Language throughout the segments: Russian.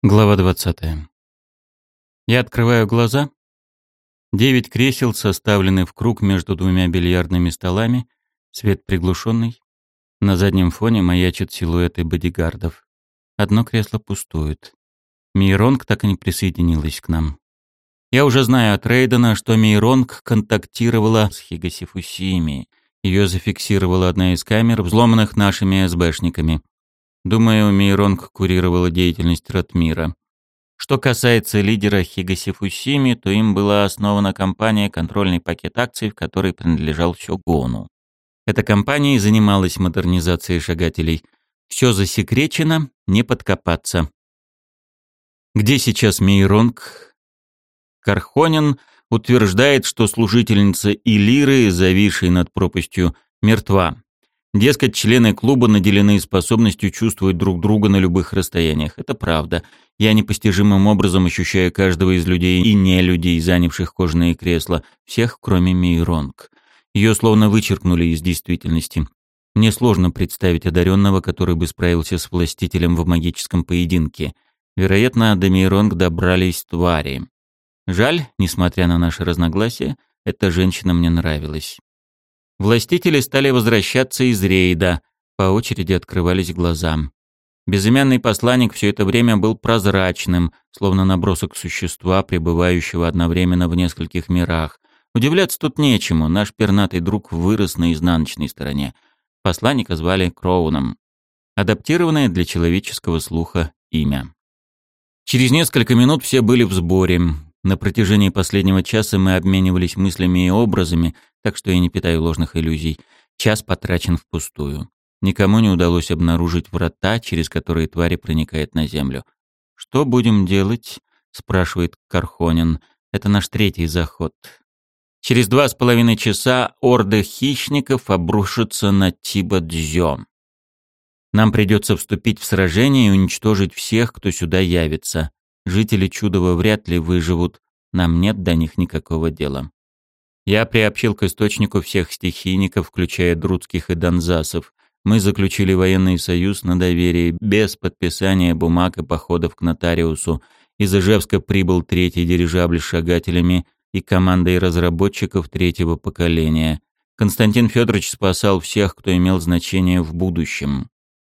Глава 20. Я открываю глаза. Девять кресел составлены в круг между двумя бильярдными столами, свет приглушенный. На заднем фоне маячат силуэты бодигардов. Одно кресло пустует. Мейронг так и не присоединилась к нам. Я уже знаю от Рейдена, что Мейронг контактировала с Хигасифусими. Ее зафиксировала одна из камер, взломанных нашими СБшниками. Думаю, Мейронг курировала деятельность Ратмира. Что касается лидера Хигаси Фусими, то им была основана компания «Контрольный пакет акций», в которой принадлежал Сёгону. Эта компания и занималась модернизацией шагателей. Все засекречено, не подкопаться. Где сейчас Мейронг? Кархонин утверждает, что служительница Илиры, зависшей над пропастью, мертва. Дескать, члены клуба наделены способностью чувствовать друг друга на любых расстояниях. Это правда. Я непостижимым образом ощущаю каждого из людей и не людей, занявших кожаные кресла, всех, кроме Мейронг. Ее словно вычеркнули из действительности. Мне сложно представить одаренного, который бы справился с властителем в магическом поединке. Вероятно, до Мейронг добрались твари. Жаль, несмотря на наши разногласия, эта женщина мне нравилась. Властители стали возвращаться из рейда, по очереди открывались глаза. Безымянный посланник все это время был прозрачным, словно набросок существа, пребывающего одновременно в нескольких мирах. Удивляться тут нечему, наш пернатый друг вырос на изнаночной стороне. Посланника звали Кроуном. Адаптированное для человеческого слуха имя. Через несколько минут все были в сборе. На протяжении последнего часа мы обменивались мыслями и образами, так что я не питаю ложных иллюзий. Час потрачен впустую. Никому не удалось обнаружить врата, через которые твари проникают на землю. «Что будем делать?» — спрашивает Кархонин. «Это наш третий заход. Через два с половиной часа орды хищников обрушатся на Тиба-Дзё. Нам придется вступить в сражение и уничтожить всех, кто сюда явится. Жители Чудова вряд ли выживут, нам нет до них никакого дела. Я приобщил к источнику всех стихийников, включая друдских и донзасов. Мы заключили военный союз на доверии, без подписания бумаг и походов к нотариусу. Из Ижевска прибыл третий дирижабль с шагателями и командой разработчиков третьего поколения. Константин Федорович спасал всех, кто имел значение в будущем.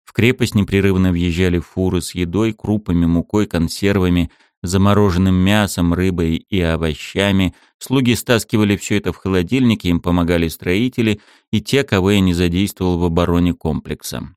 В крепость непрерывно въезжали фуры с едой, крупами, мукой, консервами, замороженным мясом, рыбой и овощами. Слуги стаскивали все это в холодильнике, им помогали строители и те, кого я не задействовал в обороне комплекса.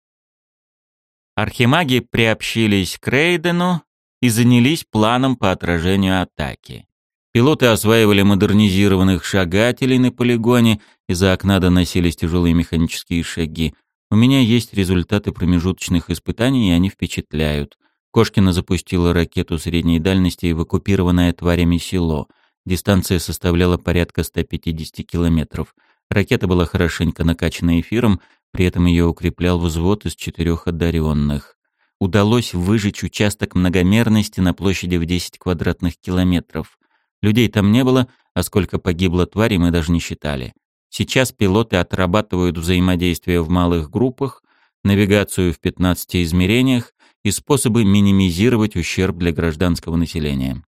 Архимаги приобщились к Рейдену и занялись планом по отражению атаки. Пилоты осваивали модернизированных шагателей на полигоне, из-за окна доносились тяжелые механические шаги. У меня есть результаты промежуточных испытаний, и они впечатляют. Кошкина запустила ракету средней дальности в оккупированное тварями село. Дистанция составляла порядка 150 километров. Ракета была хорошенько накачана эфиром, при этом ее укреплял взвод из четырех одаренных. Удалось выжечь участок многомерности на площади в 10 квадратных километров. Людей там не было, а сколько погибло тварей мы даже не считали. Сейчас пилоты отрабатывают взаимодействие в малых группах, навигацию в 15 измерениях и способы минимизировать ущерб для гражданского населения.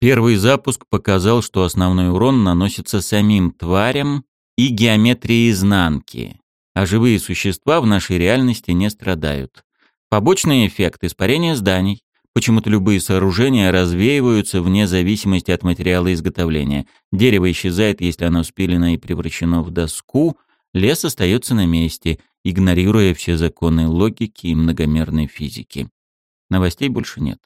Первый запуск показал, что основной урон наносится самим тварям и геометрии изнанки, а живые существа в нашей реальности не страдают. Побочный эффект – испарения зданий, Почему-то любые сооружения развеиваются вне зависимости от материала изготовления. Дерево исчезает, если оно спилено и превращено в доску, лес остается на месте, игнорируя все законы логики и многомерной физики. Новостей больше нет.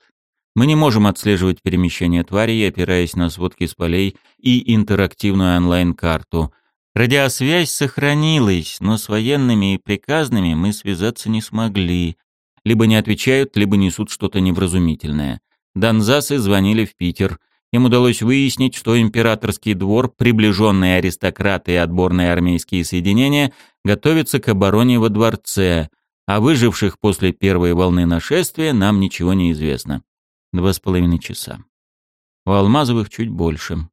Мы не можем отслеживать перемещение тварей, опираясь на сводки с полей и интерактивную онлайн-карту. Радиосвязь сохранилась, но с военными и приказными мы связаться не смогли либо не отвечают, либо несут что-то невразумительное. Донзасы звонили в Питер. Им удалось выяснить, что императорский двор, приближенные аристократы и отборные армейские соединения готовятся к обороне во дворце, а выживших после первой волны нашествия нам ничего не известно. Два с половиной часа. У Алмазовых чуть больше.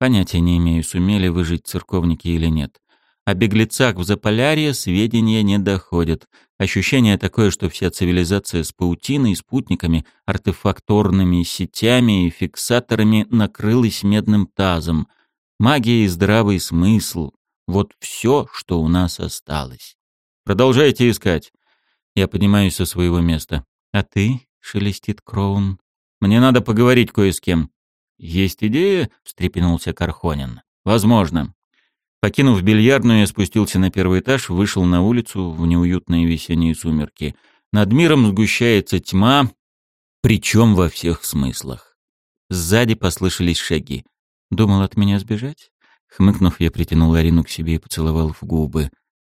Понятия не имею, сумели выжить церковники или нет. О беглецах в Заполярье сведения не доходят. Ощущение такое, что вся цивилизация с паутиной, спутниками, артефакторными сетями и фиксаторами накрылась медным тазом. Магия и здравый смысл — вот все, что у нас осталось. Продолжайте искать. Я поднимаюсь со своего места. А ты, — шелестит Кроун, — мне надо поговорить кое с кем. Есть идея? — встрепенулся Кархонин. Возможно. Покинув бильярдную, я спустился на первый этаж, вышел на улицу в неуютные весенние сумерки. Над миром сгущается тьма, причем во всех смыслах. Сзади послышались шаги. Думал от меня сбежать? Хмыкнув, я притянул Арину к себе и поцеловал в губы.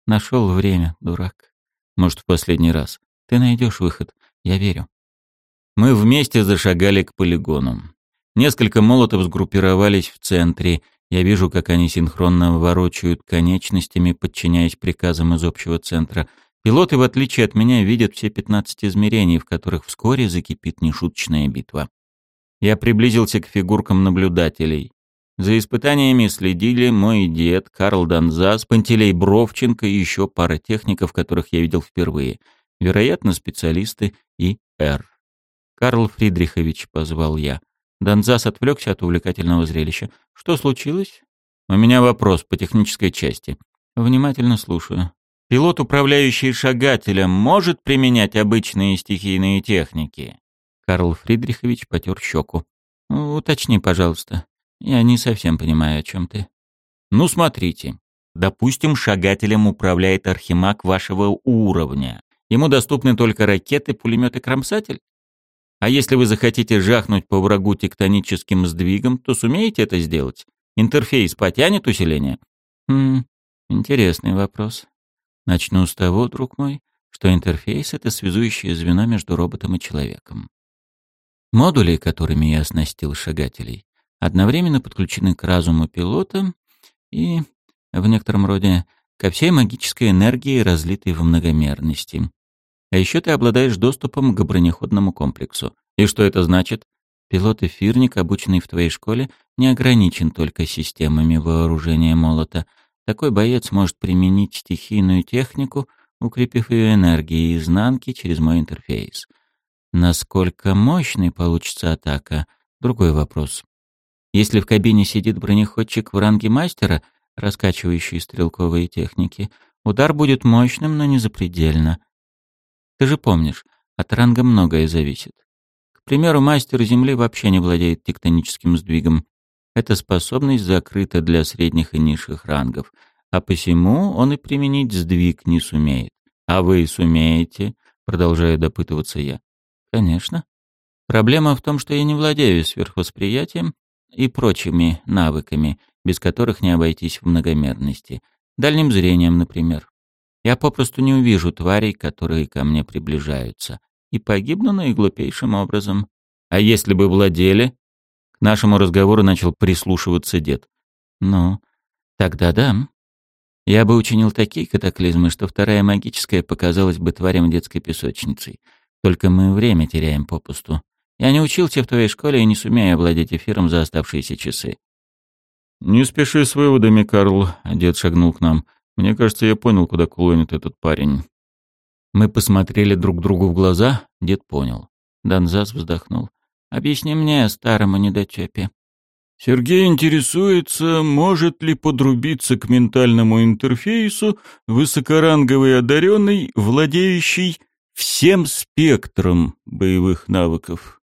Нашел время, дурак. Может, в последний раз. Ты найдешь выход. Я верю. Мы вместе зашагали к полигону. Несколько молотов сгруппировались в центре, я вижу, как они синхронно ворочают конечностями, подчиняясь приказам из общего центра. Пилоты, в отличие от меня, видят все 15 измерений, в которых вскоре закипит нешуточная битва. Я приблизился к фигуркам наблюдателей. За испытаниями следили мой дед, Карл Донзас, Пантелей Бровченко и еще пара техников, которых я видел впервые. Вероятно, специалисты и Р. «Карл Фридрихович», — позвал я. Донзас отвлекся от увлекательного зрелища. «Что случилось?» «У меня вопрос по технической части». «Внимательно слушаю». «Пилот, управляющий шагателем, может применять обычные стихийные техники?» Карл Фридрихович потер щеку. «Уточни, пожалуйста. Я не совсем понимаю, о чем ты». «Ну, смотрите. Допустим, шагателем управляет архимаг вашего уровня. Ему доступны только ракеты, пулеметы, кромсатель? А если вы захотите жахнуть по врагу тектоническим сдвигом, то сумеете это сделать? Интерфейс потянет усиление? Хм, интересный вопрос. Начну с того, друг мой, что интерфейс — это связующее звено между роботом и человеком. Модули, которыми я оснастил шагателей, одновременно подключены к разуму пилота и, в некотором роде, ко всей магической энергии, разлитой в многомерности. А еще ты обладаешь доступом к бронеходному комплексу. И что это значит? Пилот-эфирник, обученный в твоей школе, не ограничен только системами вооружения молота. Такой боец может применить стихийную технику, укрепив ее энергией изнанки через мой интерфейс. Насколько мощной получится атака — другой вопрос. Если в кабине сидит бронеходчик в ранге мастера, раскачивающий стрелковые техники, удар будет мощным, но не запредельно — ты же помнишь, от ранга многое зависит. К примеру, мастер Земли вообще не владеет тектоническим сдвигом. Эта способность закрыта для средних и низших рангов, а посему он и применить сдвиг не сумеет. А вы сумеете? Продолжаю допытываться я. Конечно. Проблема в том, что я не владею сверхвосприятием и прочими навыками, без которых не обойтись в многомерности. Дальним зрением, например. Я попросту не увижу тварей, которые ко мне приближаются, и погибну наиглупейшим образом. А если бы владели? К нашему разговору начал прислушиваться дед. Ну, тогда да. Я бы учинил такие катаклизмы, что вторая магическая показалась бы тварям детской песочницей. Только мы время теряем попусту. Я не учился в твоей школе и не сумею овладеть эфиром за оставшиеся часы. «Не спеши с выводами, Карл», — дед шагнул к нам. Мне кажется, я понял, куда клонит этот парень. Мы посмотрели друг другу в глаза, дед понял. Донзас вздохнул. «Объясни мне, старому недотёпе». Сергей интересуется, может ли подрубиться к ментальному интерфейсу высокоранговый одаренный, владеющий всем спектром боевых навыков.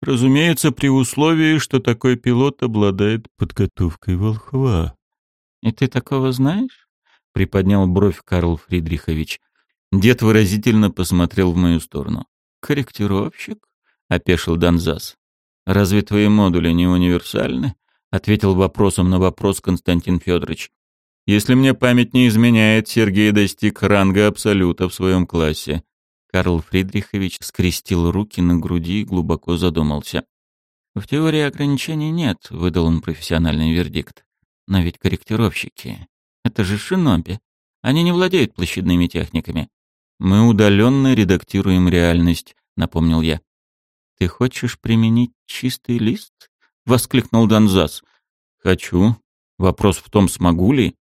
Разумеется, при условии, что такой пилот обладает подготовкой волхва. «И ты такого знаешь?» Приподнял бровь Карл Фридрихович. Дед выразительно посмотрел в мою сторону. «Корректировщик?» — опешил Донзас. «Разве твои модули не универсальны?» — ответил вопросом на вопрос Константин Федорович. «Если мне память не изменяет, Сергей достиг ранга Абсолюта в своем классе». Карл Фридрихович скрестил руки на груди и глубоко задумался. «В теории ограничений нет», — выдал он профессиональный вердикт. «Но ведь корректировщики это же шиноби. Они не владеют площадными техниками. Мы удаленно редактируем реальность, напомнил я. Ты хочешь применить чистый лист? воскликнул Донзас. Хочу. Вопрос в том, смогу ли?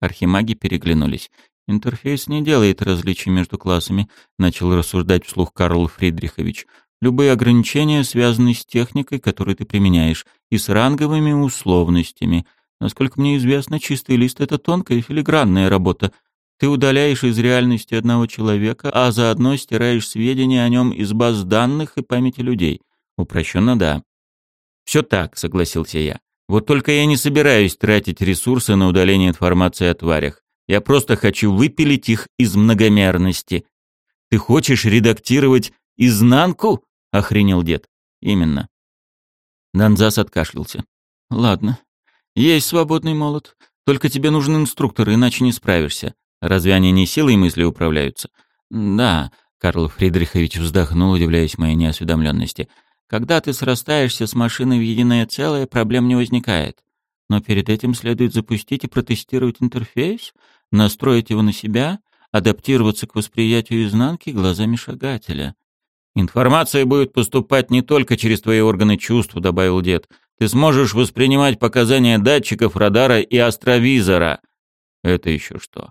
Архимаги переглянулись. «Интерфейс не делает различий между классами», — начал рассуждать вслух Карл Фридрихович. «Любые ограничения связаны с техникой, которую ты применяешь, и с ранговыми условностями. Насколько мне известно, чистый лист — это тонкая и филигранная работа. Ты удаляешь из реальности одного человека, а заодно стираешь сведения о нем из баз данных и памяти людей. Упрощенно, да. «Все так», — согласился я. «Вот только я не собираюсь тратить ресурсы на удаление информации о тварях. Я просто хочу выпилить их из многомерности». «Ты хочешь редактировать изнанку?» — охренел дед. «Именно». Донзас откашлялся. «Ладно. Есть свободный молот. Только тебе нужен инструктор, иначе не справишься. Разве они не силой мысли управляются?» «Да», — Карл Фридрихович вздохнул, удивляясь моей неосведомленности. Когда ты срастаешься с машиной в единое целое, проблем не возникает. Но перед этим следует запустить и протестировать интерфейс, настроить его на себя, адаптироваться к восприятию изнанки глазами шагателя. «Информация будет поступать не только через твои органы чувств», — добавил дед. «Ты сможешь воспринимать показания датчиков, радара и астровизора». «Это еще что?»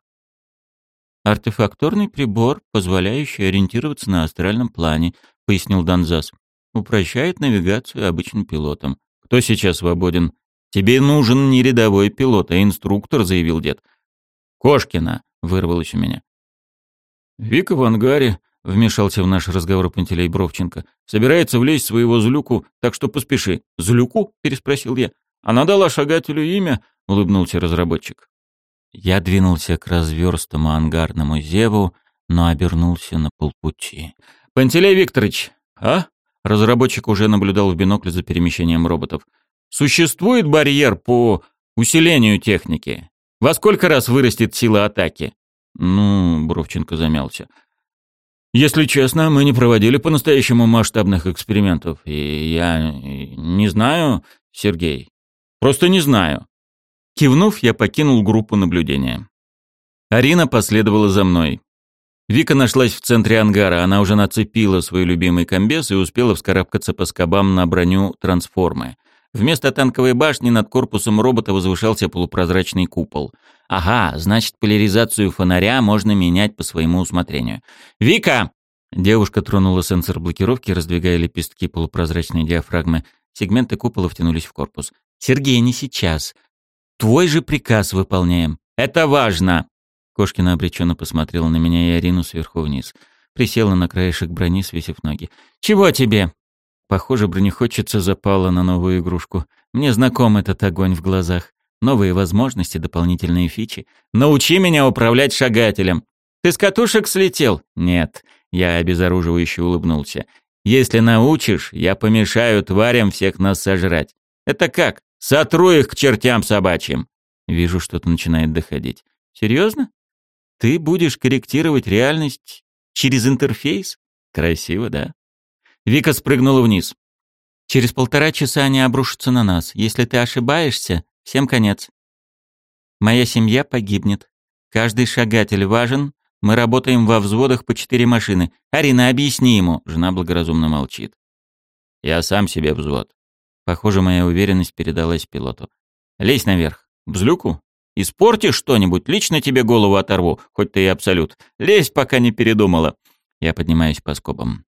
«Артефакторный прибор, позволяющий ориентироваться на астральном плане», — пояснил Донзас упрощает навигацию обычным пилотам. Кто сейчас свободен? Тебе нужен не рядовой пилот, а инструктор, заявил дед. Кошкина, вырвалось у меня. Вика в ангаре, вмешался в наш разговор Пантелей Бровченко. Собирается влезть в своего злюку, так что поспеши. Злюку? переспросил я. Она дала шагателю имя, улыбнулся разработчик. Я двинулся к разверстому ангарному зеву, но обернулся на полпути. «Пантелей Викторович, а?» Разработчик уже наблюдал в бинокль за перемещением роботов. Существует барьер по усилению техники? Во сколько раз вырастет сила атаки? Ну, Бровченко замялся. Если честно, мы не проводили по-настоящему масштабных экспериментов. И я не знаю, Сергей. Просто не знаю. Кивнув, я покинул группу наблюдения. Арина последовала за мной. Вика нашлась в центре ангара, она уже нацепила свой любимый комбез и успела вскарабкаться по скобам на броню трансформы. Вместо танковой башни над корпусом робота возвышался полупрозрачный купол. Ага, значит, поляризацию фонаря можно менять по своему усмотрению. «Вика!» Девушка тронула сенсор блокировки, раздвигая лепестки полупрозрачной диафрагмы. Сегменты купола втянулись в корпус. «Сергей, не сейчас. Твой же приказ выполняем. Это важно!» Кошкина обреченно посмотрела на меня и Арину сверху вниз. Присела на краешек брони, свесив ноги. «Чего тебе?» Похоже, бронеходчица запала на новую игрушку. Мне знаком этот огонь в глазах. Новые возможности, дополнительные фичи. «Научи меня управлять шагателем!» «Ты с катушек слетел?» «Нет». Я обезоруживающе улыбнулся. «Если научишь, я помешаю тварям всех нас сожрать». «Это как?» «Сотру их к чертям собачьим!» Вижу, что-то начинает доходить. «Серьезно?» Ты будешь корректировать реальность через интерфейс? Красиво, да? Вика спрыгнула вниз. Через полтора часа они обрушатся на нас. Если ты ошибаешься, всем конец. Моя семья погибнет. Каждый шагатель важен. Мы работаем во взводах по четыре машины. Арина, объясни ему. Жена благоразумно молчит. Я сам себе взвод. Похоже, моя уверенность передалась пилоту. Лезь наверх. Взлюку? Испортишь что-нибудь, лично тебе голову оторву, хоть ты и абсолют. Лезь, пока не передумала. Я поднимаюсь по скобам.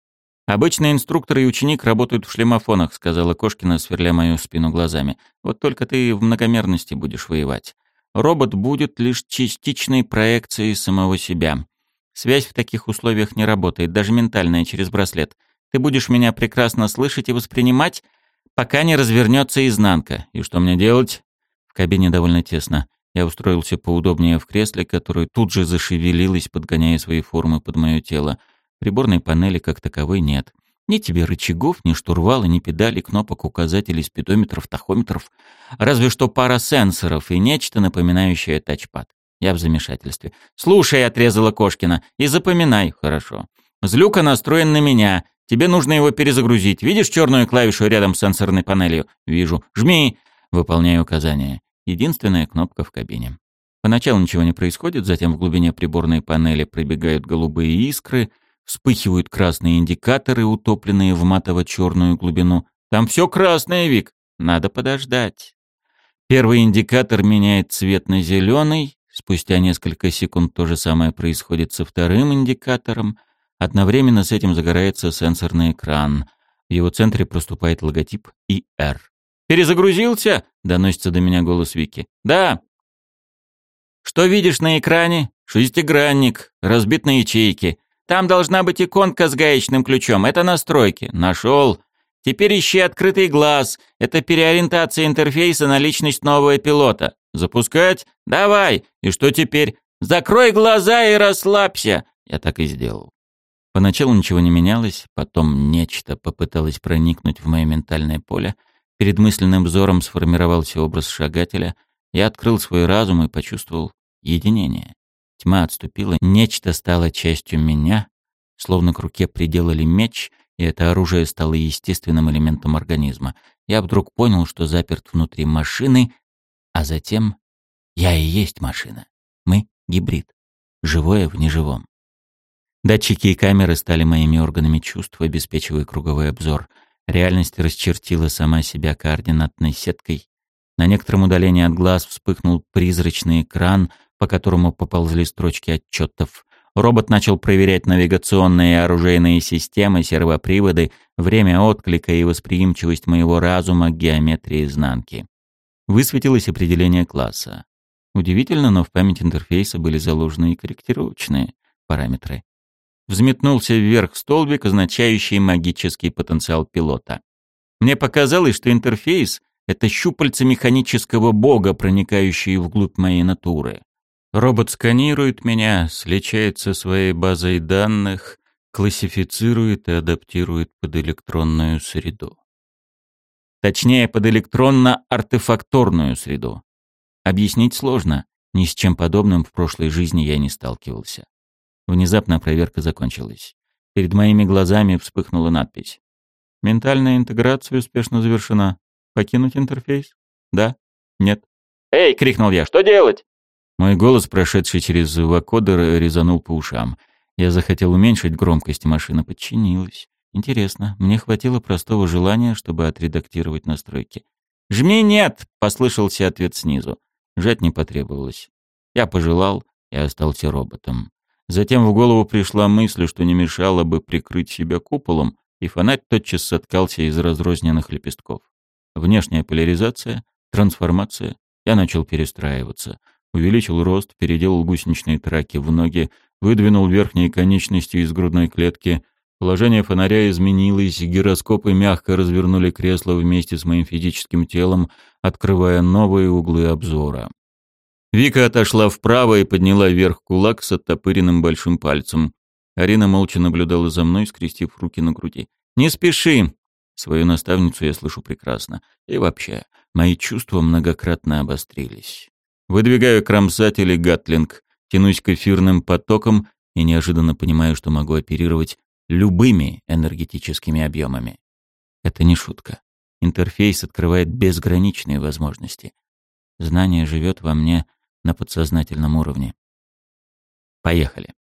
Обычно инструктор и ученик работают в шлемофонах, сказала Кошкина, сверля мою спину глазами. Вот только ты в многомерности будешь воевать. Робот будет лишь частичной проекцией самого себя. Связь в таких условиях не работает, даже ментальная через браслет. Ты будешь меня прекрасно слышать и воспринимать, пока не развернется изнанка. И что мне делать? В кабине довольно тесно. Я устроился поудобнее в кресле, которое тут же зашевелилось, подгоняя свои формы под мое тело. Приборной панели как таковой нет. Ни тебе рычагов, ни штурвала, ни педалей, кнопок, указателей, спидометров, тахометров. Разве что пара сенсоров и нечто, напоминающее тачпад. Я в замешательстве. «Слушай», — отрезала Кошкина, — «и запоминай». «Хорошо». «Злюка настроен на меня. Тебе нужно его перезагрузить. Видишь черную клавишу рядом с сенсорной панелью?» «Вижу». «Жми». Выполняю указания. Единственная кнопка в кабине. Поначалу ничего не происходит, затем в глубине приборной панели пробегают голубые искры, вспыхивают красные индикаторы, утопленные в матово-черную глубину. Там все красное, Вик. Надо подождать. Первый индикатор меняет цвет на зеленый, Спустя несколько секунд то же самое происходит со вторым индикатором. Одновременно с этим загорается сенсорный экран. В его центре проступает логотип ИР. «Перезагрузился?» — доносится до меня голос Вики. «Да». «Что видишь на экране?» «Шестигранник, разбит на ячейки. Там должна быть иконка с гаечным ключом. Это настройки. Нашел. Теперь ищи открытый глаз. Это переориентация интерфейса на личность нового пилота. Запускать? Давай. И что теперь? Закрой глаза и расслабься. Я так и сделал. Поначалу ничего не менялось, потом нечто попыталось проникнуть в мое ментальное поле. Перед мысленным взором сформировался образ шагателя. Я открыл свой разум и почувствовал единение. Тьма отступила, нечто стало частью меня, словно к руке приделали меч, и это оружие стало естественным элементом организма. Я вдруг понял, что заперт внутри машины, а затем я и есть машина. Мы — гибрид. Живое в неживом. Датчики и камеры стали моими органами чувств, обеспечивая круговой обзор. Реальность расчертила сама себя координатной сеткой. На некотором удалении от глаз вспыхнул призрачный экран, по которому поползли строчки отчетов. Робот начал проверять навигационные и оружейные системы, сервоприводы, время отклика и восприимчивость моего разума к геометрии изнанки. Высветилось определение класса. Удивительно, но в память интерфейса были заложены и корректировочные параметры. Взметнулся вверх столбик, означающий магический потенциал пилота. Мне показалось, что интерфейс — это щупальца механического бога, проникающие вглубь моей натуры. Робот сканирует меня, сличает со своей базой данных, классифицирует и адаптирует под электронную среду. Точнее, под электронно-артефакторную среду. Объяснить сложно, ни с чем подобным в прошлой жизни я не сталкивался. Внезапно проверка закончилась. Перед моими глазами вспыхнула надпись. Ментальная интеграция успешно завершена. Покинуть интерфейс? Да? Нет? «Эй!» — крикнул я. «Что делать?» Мой голос, прошедший через вакодер, резанул по ушам. Я захотел уменьшить громкость, машина подчинилась. Интересно, мне хватило простого желания, чтобы отредактировать настройки. «Жми нет!» — послышался ответ снизу. Жать не потребовалось. Я пожелал и остался роботом. Затем в голову пришла мысль, что не мешало бы прикрыть себя куполом, и фонарь тотчас соткался из разрозненных лепестков. Внешняя поляризация, трансформация. Я начал перестраиваться увеличил рост, переделал гусеничные траки в ноги, выдвинул верхние конечности из грудной клетки. Положение фонаря изменилось, гироскопы мягко развернули кресло вместе с моим физическим телом, открывая новые углы обзора. Вика отошла вправо и подняла вверх кулак с оттопыренным большим пальцем. Арина молча наблюдала за мной, скрестив руки на груди. «Не спеши!» Свою наставницу я слышу прекрасно. И вообще, мои чувства многократно обострились. Выдвигаю кромсатель и гатлинг, тянусь к эфирным потокам и неожиданно понимаю, что могу оперировать любыми энергетическими объемами. Это не шутка. Интерфейс открывает безграничные возможности. Знание живет во мне на подсознательном уровне. Поехали.